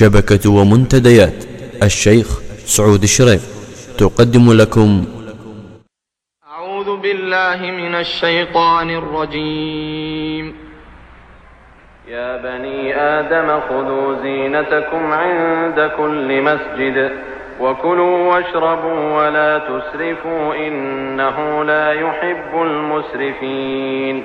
شبكة ومنتديات. الشيخ سعود الشريف. تقدم لكم. أعوذ بالله من الشيطان الرجيم. يا بني آدم خذوا زينتكم عند كل مسجد وكلوا واشربوا ولا تسرفوا إنه لا يحب المسرفين.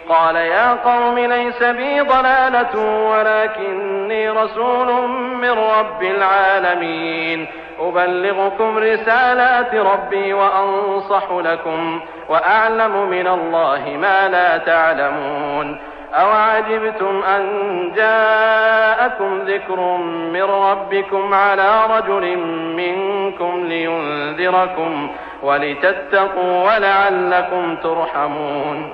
قال يا قوم ليس بي ضلالة ولكني رسول من رب العالمين. أبلغكم رسالات ربي وأنصح لكم وأعلم من الله ما لا تعلمون. أوعجبتم أن جاءكم ذكر من ربكم على رجل منكم لينذركم ولتتقوا ولعلكم ترحمون.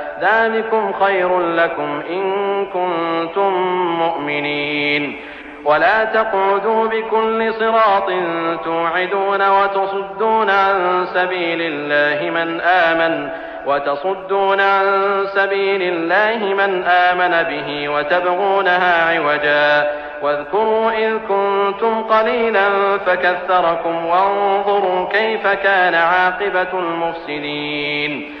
ذلكم خير لكم إن كنتم مؤمنين. ولا تقعدوا بكل صراط توعدون وتصدون عن سبيل الله من آمن وتصدون عن سبيل الله من آمن به وتبغونها عوجا. واذكروا إذ كنتم قليلا فكثركم وانظروا كيف كان عاقبة المفسدين.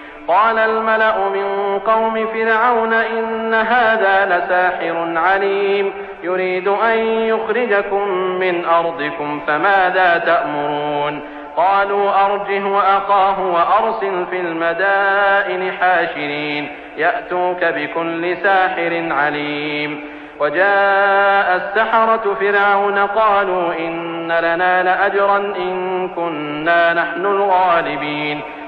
قال الملأ من قوم فرعون إن هذا لساحر عليم. يريد أن يخرجكم من أرضكم فماذا تأمرون؟ قالوا أرجه وأخاه وأرسل في المدائن حاشرين. يأتوك بكل ساحر عليم. وجاء السحرة فرعون قالوا إن لنا لأجرا إن كنا نحن الغالبين.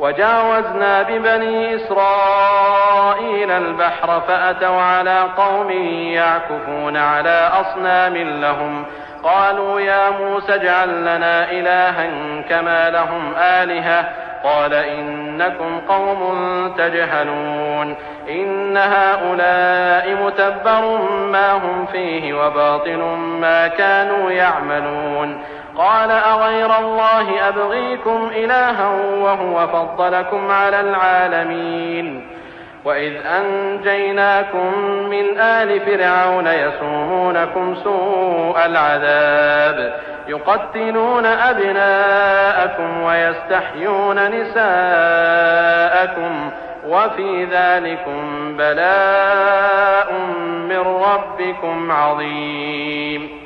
وجاوزنا ببني إسرائيل البحر فأتوا على قوم يعكفون على أصنام لهم. قالوا يا موسى اجعل لنا إلها كما لهم آلهة. قال إنكم قوم تجهلون. إن هؤلاء متبر ما هم فيه وباطل ما كانوا يعملون. قال أغير الله أبغيكم إلها وهو فضلكم على العالمين. وإذ أنجيناكم من آل فرعون يسومونكم سوء العذاب يقتلون أبناءكم ويستحيون نساءكم وفي ذلكم بلاء من ربكم عظيم.